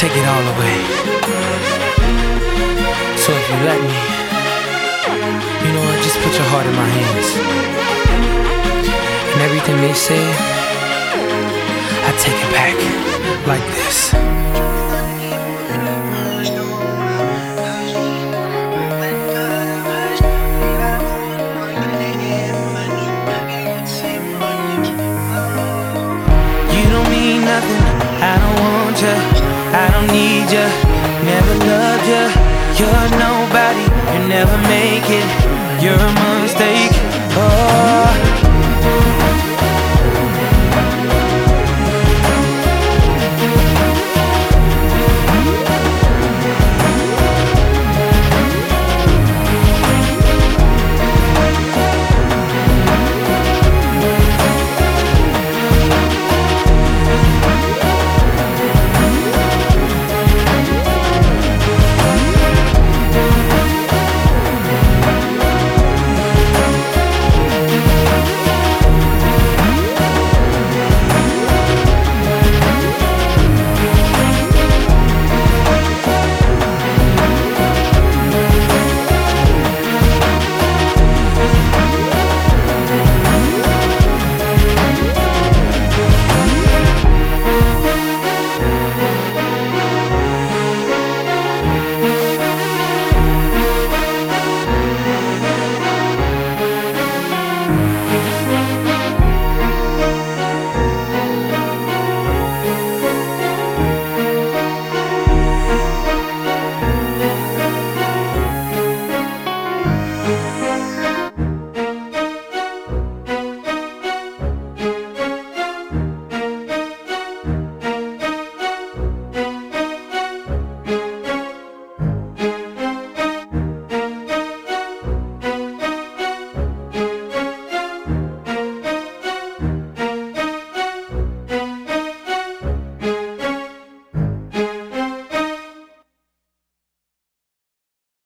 take it all away. So if you let me, you know what, just put your heart in my hands. And everything they say, I take it back like this. You don't mean nothing, I don't want you, I don't need you, never loved you. You're nobody, you never make it, you're a mistake.